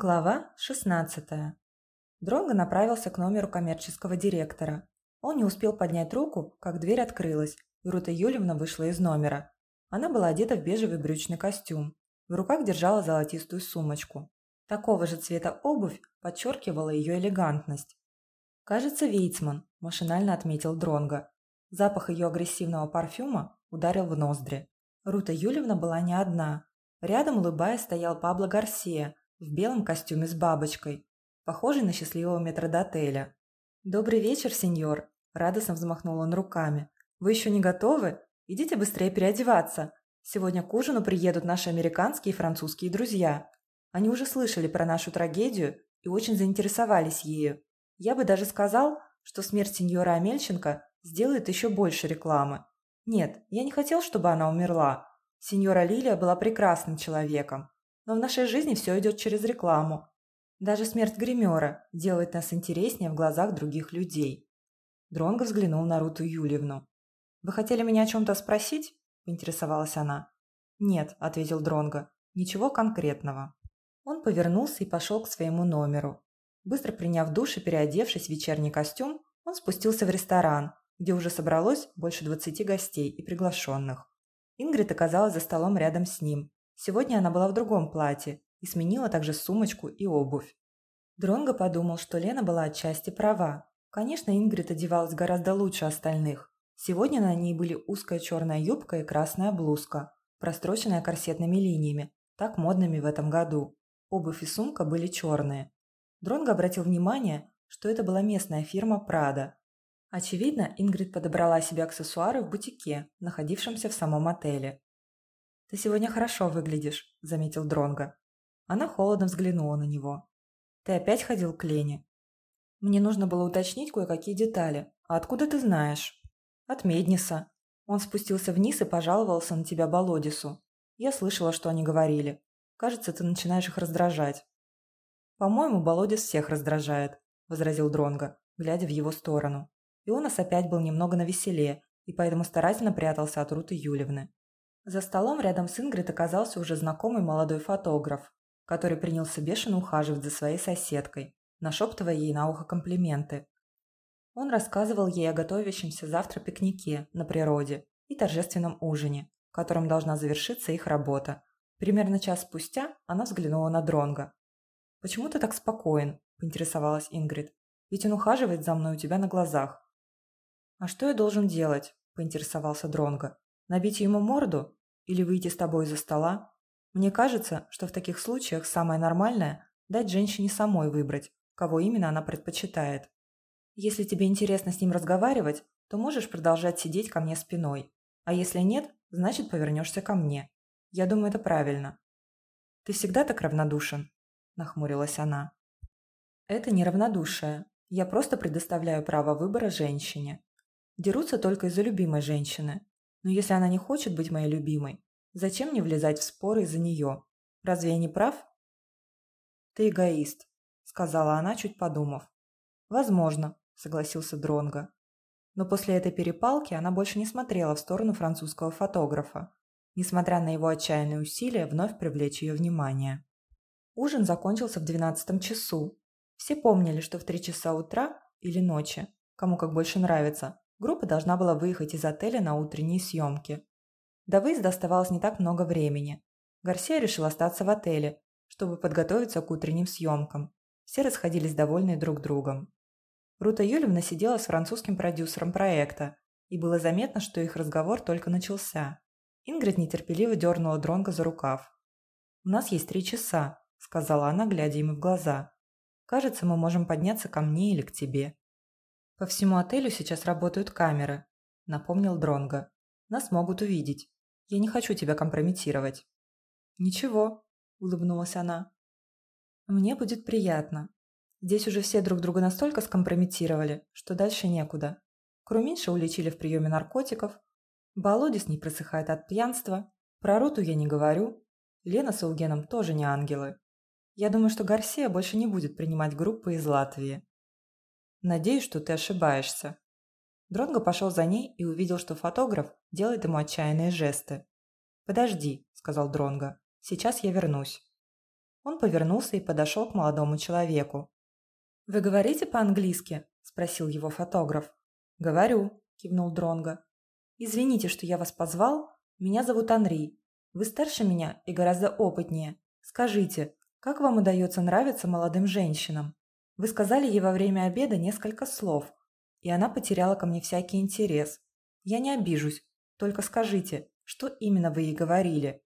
Глава 16. Дронго направился к номеру коммерческого директора. Он не успел поднять руку, как дверь открылась, и Рута Юльевна вышла из номера. Она была одета в бежевый брючный костюм. В руках держала золотистую сумочку. Такого же цвета обувь подчеркивала ее элегантность. «Кажется, Вейцман», – машинально отметил Дронго. Запах ее агрессивного парфюма ударил в ноздри. Рута Юльевна была не одна. Рядом, улыбаясь, стоял Пабло Гарсия в белом костюме с бабочкой, похожий на счастливого метрдотеля. «Добрый вечер, сеньор!» – радостно взмахнул он руками. «Вы еще не готовы? Идите быстрее переодеваться. Сегодня к ужину приедут наши американские и французские друзья. Они уже слышали про нашу трагедию и очень заинтересовались ею. Я бы даже сказал, что смерть сеньора Амельченко сделает еще больше рекламы. Нет, я не хотел, чтобы она умерла. Сеньора Лилия была прекрасным человеком, но в нашей жизни все идет через рекламу. Даже смерть гримера делает нас интереснее в глазах других людей. Дронго взглянул на Руту Юльевну. «Вы хотели меня о чем-то спросить?» – поинтересовалась она. «Нет», – ответил Дронго, – «ничего конкретного». Он повернулся и пошел к своему номеру. Быстро приняв душ и переодевшись в вечерний костюм, он спустился в ресторан, где уже собралось больше двадцати гостей и приглашенных. Ингрид оказалась за столом рядом с ним, Сегодня она была в другом платье и сменила также сумочку и обувь. Дронго подумал, что Лена была отчасти права. Конечно, Ингрид одевалась гораздо лучше остальных. Сегодня на ней были узкая черная юбка и красная блузка, простроченная корсетными линиями, так модными в этом году. Обувь и сумка были черные. Дронго обратил внимание, что это была местная фирма «Прада». Очевидно, Ингрид подобрала себе аксессуары в бутике, находившемся в самом отеле. «Ты сегодня хорошо выглядишь», – заметил Дронго. Она холодно взглянула на него. «Ты опять ходил к Лене?» «Мне нужно было уточнить кое-какие детали. А откуда ты знаешь?» «От Медниса. Он спустился вниз и пожаловался на тебя Болодису. Я слышала, что они говорили. Кажется, ты начинаешь их раздражать». «По-моему, Болодис всех раздражает», – возразил Дронго, глядя в его сторону. И он нас опять был немного навеселее, и поэтому старательно прятался от Руты Юлевны. За столом рядом с Ингрид оказался уже знакомый молодой фотограф, который принялся бешено ухаживать за своей соседкой, нашептывая ей на ухо комплименты. Он рассказывал ей о готовящемся завтра пикнике на природе и торжественном ужине, которым должна завершиться их работа. Примерно час спустя она взглянула на Дронга. «Почему ты так спокоен?» – поинтересовалась Ингрид. «Ведь он ухаживает за мной у тебя на глазах». «А что я должен делать?» – поинтересовался Дронга. «Набить ему морду или выйти с тобой из-за стола. Мне кажется, что в таких случаях самое нормальное – дать женщине самой выбрать, кого именно она предпочитает. Если тебе интересно с ним разговаривать, то можешь продолжать сидеть ко мне спиной. А если нет, значит повернешься ко мне. Я думаю, это правильно. Ты всегда так равнодушен? Нахмурилась она. Это не равнодушие. Я просто предоставляю право выбора женщине. Дерутся только из-за любимой женщины, но если она не хочет быть моей любимой, зачем мне влезать в споры из-за нее? Разве я не прав? Ты эгоист, сказала она, чуть подумав. Возможно, согласился Дронго. Но после этой перепалки она больше не смотрела в сторону французского фотографа, несмотря на его отчаянные усилия вновь привлечь ее внимание. Ужин закончился в двенадцатом часу. Все помнили, что в три часа утра или ночи, кому как больше нравится, Группа должна была выехать из отеля на утренние съемки. До выезда оставалось не так много времени. Гарсия решил остаться в отеле, чтобы подготовиться к утренним съемкам. Все расходились довольные друг другом. Рута Юльевна сидела с французским продюсером проекта, и было заметно, что их разговор только начался. Ингрид нетерпеливо дернула Дронга за рукав. «У нас есть три часа», – сказала она, глядя ему в глаза. «Кажется, мы можем подняться ко мне или к тебе. По всему отелю сейчас работают камеры, напомнил Дронго. Нас могут увидеть. Я не хочу тебя компрометировать. Ничего, улыбнулась она. Мне будет приятно. Здесь уже все друг друга настолько скомпрометировали, что дальше некуда. Круминша уличили в приеме наркотиков. Болодис не просыхает от пьянства. Про Руту я не говорю. Лена с Eugeном тоже не ангелы. Я думаю, что Гарсия больше не будет принимать группы из Латвии. Надеюсь, что ты ошибаешься. Дронго пошел за ней и увидел, что фотограф делает ему отчаянные жесты. «Подожди», – сказал Дронго. «Сейчас я вернусь». Он повернулся и подошел к молодому человеку. «Вы говорите по-английски?» – спросил его фотограф. «Говорю», – кивнул Дронго. «Извините, что я вас позвал. Меня зовут Анри. Вы старше меня и гораздо опытнее. Скажите, как вам удается нравиться молодым женщинам? Вы сказали ей во время обеда несколько слов, и она потеряла ко мне всякий интерес. Я не обижусь, только скажите, что именно вы ей говорили?»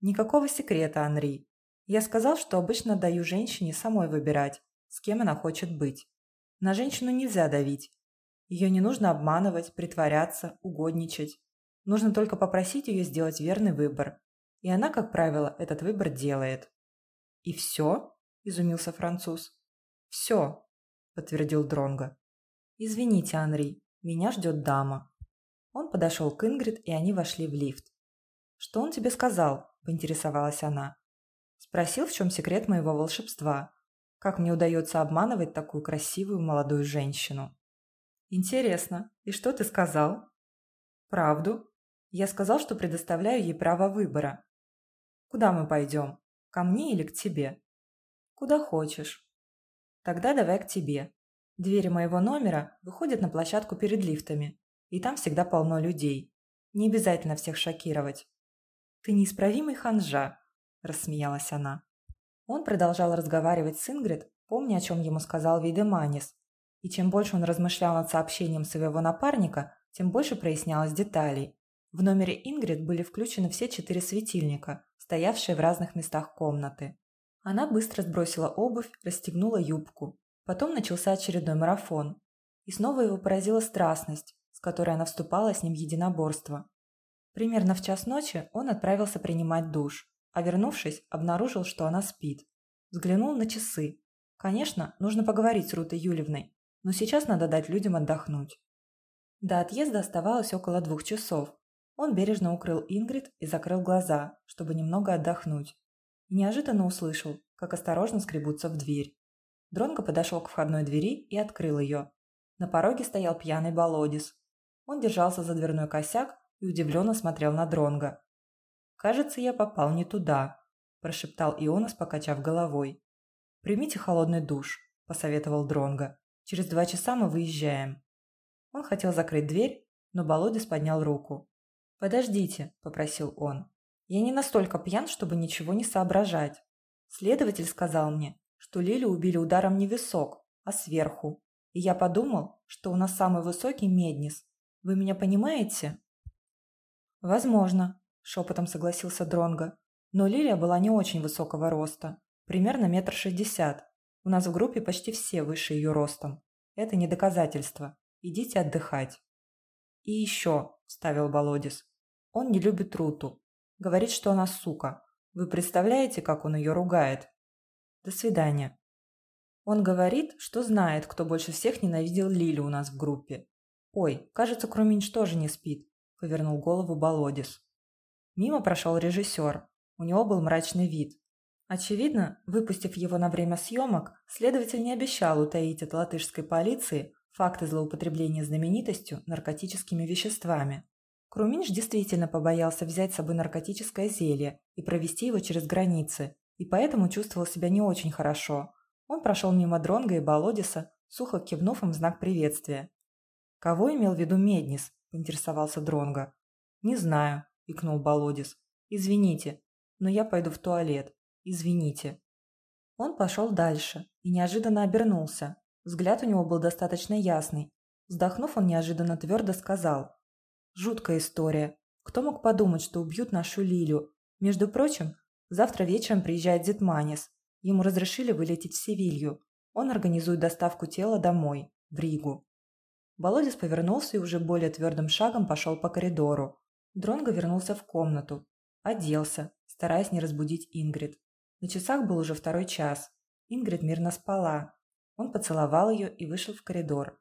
«Никакого секрета, Анри. Я сказал, что обычно даю женщине самой выбирать, с кем она хочет быть. На женщину нельзя давить. Ее не нужно обманывать, притворяться, угодничать. Нужно только попросить ее сделать верный выбор. И она, как правило, этот выбор делает. «И все?» – изумился француз. «Все», – подтвердил Дронго. «Извините, Анри, меня ждет дама». Он подошел к Ингрид, и они вошли в лифт. «Что он тебе сказал?» – поинтересовалась она. Спросил, в чем секрет моего волшебства. Как мне удается обманывать такую красивую молодую женщину. Интересно. И что ты сказал? Правду. Я сказал, что предоставляю ей право выбора. Куда мы пойдем? Ко мне или к тебе? Куда хочешь. Тогда давай к тебе. Двери моего номера выходят на площадку перед лифтами, и там всегда полно людей. Не обязательно всех шокировать. Ты неисправимый ханжа, – рассмеялась она. Он продолжал разговаривать с Ингрид, помня, о чем ему сказал Видеманис. И чем больше он размышлял над сообщением своего напарника, тем больше прояснялось деталей. В номере Ингрид были включены все четыре светильника, стоявшие в разных местах комнаты. Она быстро сбросила обувь, расстегнула юбку. Потом начался очередной марафон. И снова его поразила страстность, с которой она вступала с ним в единоборство. Примерно в час ночи он отправился принимать душ а вернувшись, обнаружил, что она спит. Взглянул на часы. Конечно, нужно поговорить с Рутой Юлевной, но сейчас надо дать людям отдохнуть. До отъезда оставалось около двух часов. Он бережно укрыл Ингрид и закрыл глаза, чтобы немного отдохнуть. И неожиданно услышал, как осторожно скребутся в дверь. Дронго подошел к входной двери и открыл ее. На пороге стоял пьяный Болодис. Он держался за дверной косяк и удивленно смотрел на Дронго. «Кажется, я попал не туда», – прошептал Ионас, покачав головой. «Примите холодный душ», – посоветовал Дронго. «Через два часа мы выезжаем». Он хотел закрыть дверь, но Болодис поднял руку. «Подождите», – попросил он. «Я не настолько пьян, чтобы ничего не соображать. Следователь сказал мне, что Лилю убили ударом не висок, а сверху. И я подумал, что у нас самый высокий меднис. Вы меня понимаете?» «Возможно», шепотом согласился Дронго. Но Лилия была не очень высокого роста, примерно метр шестьдесят. У нас в группе почти все выше ее ростом. Это не доказательство. Идите отдыхать. И еще, вставил Болодис. Он не любит Руту. Говорит, что она сука. Вы представляете, как он ее ругает? До свидания. Он говорит, что знает, кто больше всех ненавидел Лилю у нас в группе. Ой, кажется, Круминч тоже не спит, повернул голову Болодис. Мимо прошел режиссер. У него был мрачный вид. Очевидно, выпустив его на время съемок, следователь не обещал утаить от латышской полиции факты злоупотребления знаменитостью наркотическими веществами. Круминш действительно побоялся взять с собой наркотическое зелье и провести его через границы, и поэтому чувствовал себя не очень хорошо. Он прошел мимо Дронга и Болодиса, сухо кивнув им в знак приветствия. «Кого имел в виду Меднис?» – поинтересовался Дронга. «Не знаю», – икнул Болодис. «Извините, но я пойду в туалет. Извините». Он пошел дальше и неожиданно обернулся. Взгляд у него был достаточно ясный. Вздохнув, он неожиданно твердо сказал. «Жуткая история. Кто мог подумать, что убьют нашу Лилю? Между прочим, завтра вечером приезжает Зетманис. Ему разрешили вылететь в Севилью. Он организует доставку тела домой, в Ригу». Болодис повернулся и уже более твердым шагом пошел по коридору. Дронго вернулся в комнату. Оделся, стараясь не разбудить Ингрид. На часах был уже второй час. Ингрид мирно спала. Он поцеловал ее и вышел в коридор.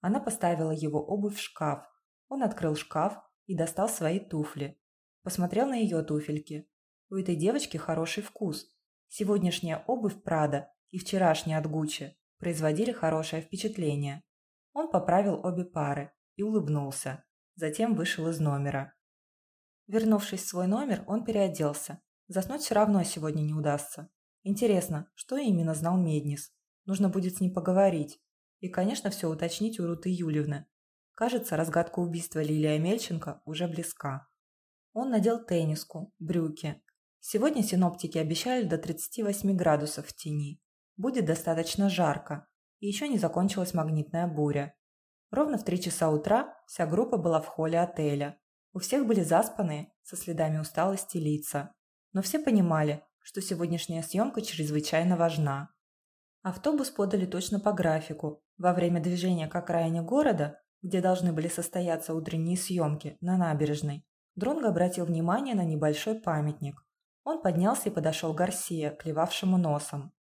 Она поставила его обувь в шкаф. Он открыл шкаф и достал свои туфли. Посмотрел на ее туфельки. У этой девочки хороший вкус. Сегодняшняя обувь Прада и вчерашняя от Гуччи производили хорошее впечатление. Он поправил обе пары и улыбнулся. Затем вышел из номера. Вернувшись в свой номер, он переоделся. Заснуть все равно сегодня не удастся. Интересно, что именно знал Меднис? Нужно будет с ним поговорить. И, конечно, все уточнить у Руты Юльевны. Кажется, разгадка убийства Лилии Амельченко уже близка. Он надел тенниску, брюки. Сегодня синоптики обещали до 38 градусов в тени. Будет достаточно жарко. И еще не закончилась магнитная буря. Ровно в 3 часа утра вся группа была в холле отеля. У всех были заспанные, со следами усталости лица. Но все понимали, что сегодняшняя съемка чрезвычайно важна. Автобус подали точно по графику. Во время движения к окраине города, где должны были состояться утренние съемки, на набережной, Дронго обратил внимание на небольшой памятник. Он поднялся и подошел к Гарсия, клевавшему носом.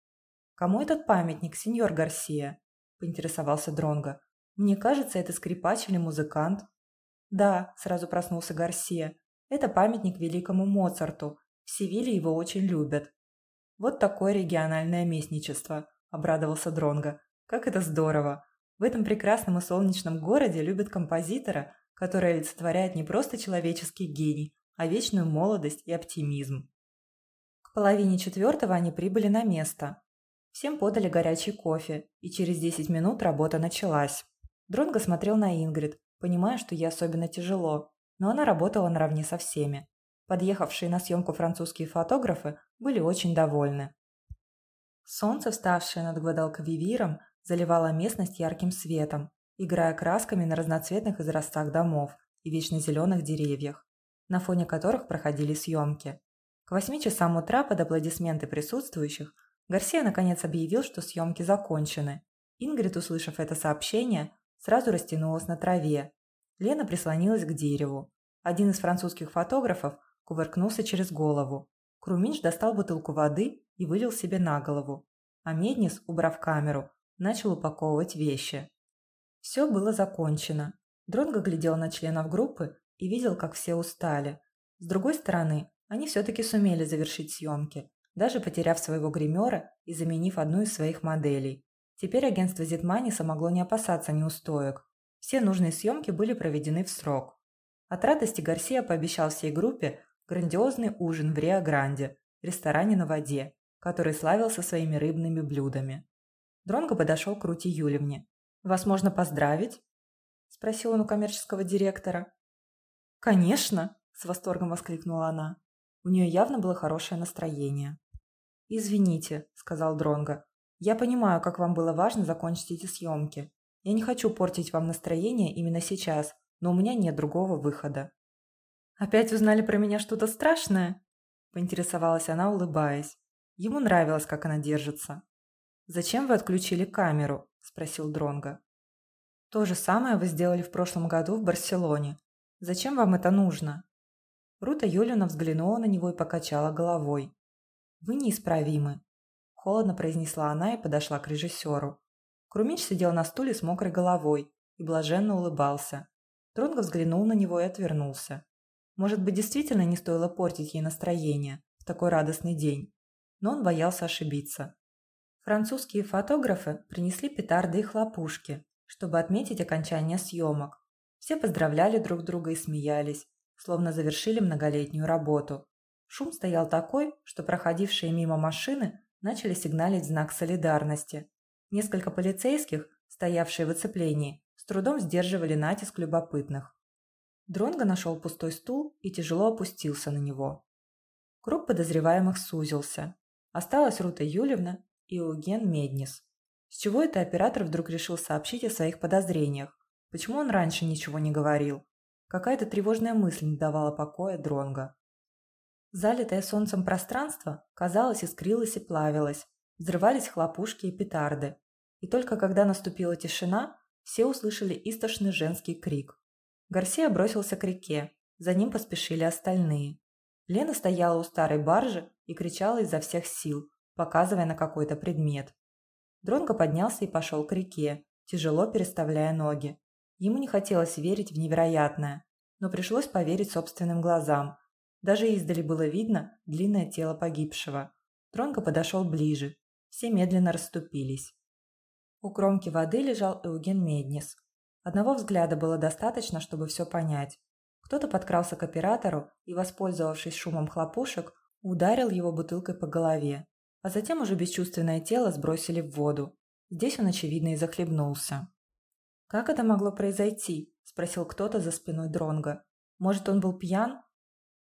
«Кому этот памятник, сеньор Гарсия?» – поинтересовался Дронго. «Мне кажется, это скрипач или музыкант». «Да», – сразу проснулся Гарсия. «Это памятник великому Моцарту. В Севиле его очень любят». «Вот такое региональное местничество», – обрадовался Дронго. «Как это здорово! В этом прекрасном и солнечном городе любят композитора, который олицетворяет не просто человеческий гений, а вечную молодость и оптимизм». К половине четвертого они прибыли на место. Всем подали горячий кофе, и через 10 минут работа началась. Дронго смотрел на Ингрид, понимая, что ей особенно тяжело, но она работала наравне со всеми. Подъехавшие на съемку французские фотографы были очень довольны. Солнце, вставшее над Гвадалквивиром, заливало местность ярким светом, играя красками на разноцветных израстах домов и вечно зеленых деревьях, на фоне которых проходили съемки. К восьми часам утра под аплодисменты присутствующих Гарсия наконец объявил, что съемки закончены. Ингрид, услышав это сообщение, сразу растянулась на траве. Лена прислонилась к дереву. Один из французских фотографов кувыркнулся через голову. Круминч достал бутылку воды и вылил себе на голову. А Меднис, убрав камеру, начал упаковывать вещи. Все было закончено. Дронго глядел на членов группы и видел, как все устали. С другой стороны, они все-таки сумели завершить съемки, даже потеряв своего гримера и заменив одну из своих моделей. Теперь агентство Зитманиса могло не опасаться неустоек. Все нужные съемки были проведены в срок. От радости Гарсия пообещал всей группе грандиозный ужин в Рио-Гранде, ресторане на воде, который славился своими рыбными блюдами. Дронго подошел к Рути Юлевне. «Вас можно поздравить?» – спросил он у коммерческого директора. «Конечно!» – с восторгом воскликнула она. У нее явно было хорошее настроение. «Извините», – сказал Дронго. «Я понимаю, как вам было важно закончить эти съемки. Я не хочу портить вам настроение именно сейчас, но у меня нет другого выхода». «Опять узнали про меня что-то страшное?» – поинтересовалась она, улыбаясь. Ему нравилось, как она держится. «Зачем вы отключили камеру?» – спросил Дронго. «То же самое вы сделали в прошлом году в Барселоне. Зачем вам это нужно?» Рута Юлина взглянула на него и покачала головой. «Вы неисправимы», – холодно произнесла она и подошла к режиссеру. Крумич сидел на стуле с мокрой головой и блаженно улыбался. Дронго взглянул на него и отвернулся. Может быть, действительно не стоило портить ей настроение в такой радостный день. Но он боялся ошибиться. Французские фотографы принесли петарды и хлопушки, чтобы отметить окончание съемок. Все поздравляли друг друга и смеялись, словно завершили многолетнюю работу. Шум стоял такой, что проходившие мимо машины начали сигналить знак солидарности. Несколько полицейских, стоявшие в оцеплении, с трудом сдерживали натиск любопытных. Дронго нашел пустой стул и тяжело опустился на него. Круг подозреваемых сузился. Осталась Рута Юлевна и Eugen Меднис. С чего это оператор вдруг решил сообщить о своих подозрениях? Почему он раньше ничего не говорил? Какая-то тревожная мысль не давала покоя Дронго. Залитое солнцем пространство, казалось, искрилось и плавилось. Взрывались хлопушки и петарды. И только когда наступила тишина, все услышали истошный женский крик. Гарсия бросился к реке. За ним поспешили остальные. Лена стояла у старой баржи и кричала изо всех сил, показывая на какой-то предмет. Дронго поднялся и пошел к реке, тяжело переставляя ноги. Ему не хотелось верить в невероятное, но пришлось поверить собственным глазам. Даже издали было видно длинное тело погибшего. Дронго подошел ближе. Все медленно расступились. У кромки воды лежал Eugen Меднис, Одного взгляда было достаточно, чтобы все понять. Кто-то подкрался к оператору и, воспользовавшись шумом хлопушек, ударил его бутылкой по голове. А затем уже бесчувственное тело сбросили в воду. Здесь он, очевидно, и захлебнулся. «Как это могло произойти?» – спросил кто-то за спиной Дронга. «Может, он был пьян?»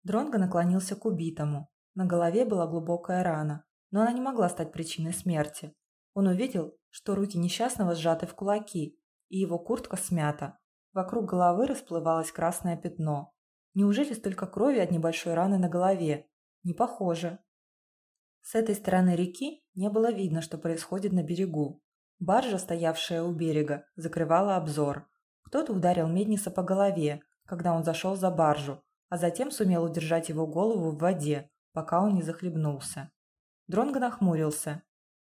Дронго наклонился к убитому. На голове была глубокая рана, но она не могла стать причиной смерти. Он увидел, что руки несчастного сжаты в кулаки, и его куртка смята. Вокруг головы расплывалось красное пятно. Неужели столько крови от небольшой раны на голове? Не похоже. С этой стороны реки не было видно, что происходит на берегу. Баржа, стоявшая у берега, закрывала обзор. Кто-то ударил Медниса по голове, когда он зашел за баржу, а затем сумел удержать его голову в воде, пока он не захлебнулся. Дронго нахмурился.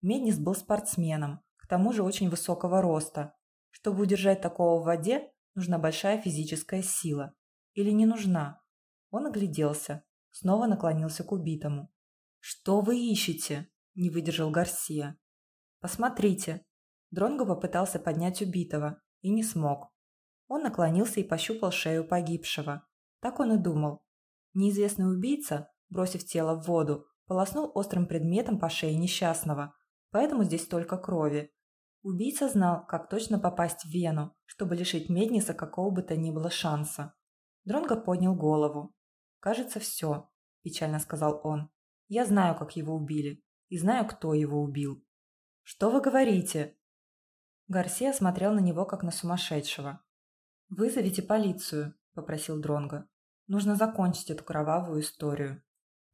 Меднис был спортсменом, к тому же очень высокого роста. Чтобы удержать такого в воде, нужна большая физическая сила. Или не нужна? Он огляделся, снова наклонился к убитому. «Что вы ищете?» – не выдержал Гарсия. «Посмотрите». Дронго попытался поднять убитого и не смог. Он наклонился и пощупал шею погибшего. Так он и думал. Неизвестный убийца, бросив тело в воду, полоснул острым предметом по шее несчастного, поэтому здесь только крови. Убийца знал, как точно попасть в вену, чтобы лишить Медниса какого бы то ни было шанса. Дронго поднял голову. «Кажется, все», – печально сказал он. «Я знаю, как его убили, и знаю, кто его убил». «Что вы говорите?» Гарсия смотрел на него, как на сумасшедшего. «Вызовите полицию», – попросил Дронго. «Нужно закончить эту кровавую историю».